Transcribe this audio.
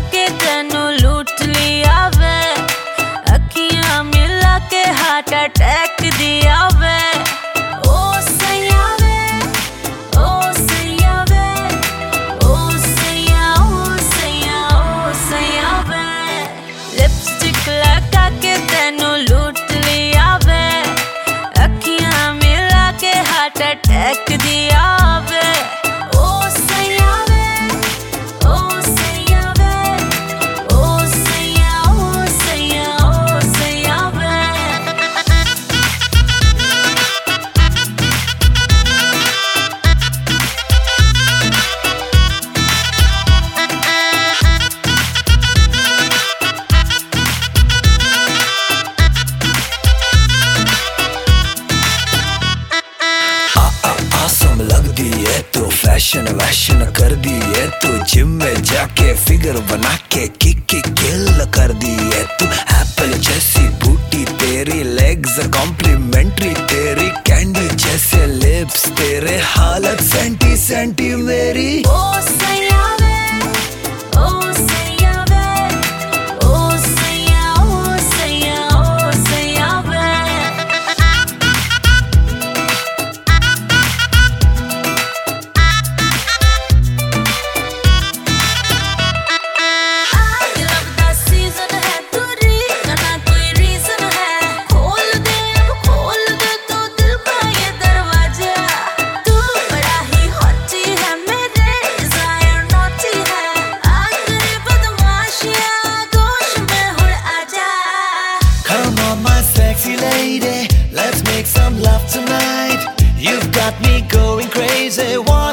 के तेनू लूट लिया वे। अखियाँ मिला के हार्ट अटैक दिया वे। दिया फ़ैशन वैशन कर दी है तू जिम में जाके फिगर बना के किक खेल कर दी है तू। एप्पल जैसी बूटी तेरी लेग्स कॉम्प्लीमेंट्री तेरी कैंडी जैसे लिप्स तेरे हालत सेंटी सेंटी मेरी। ओ सयावे ओ सयावे। sexy lady. Let's make some love tonight. You've got me going crazy. One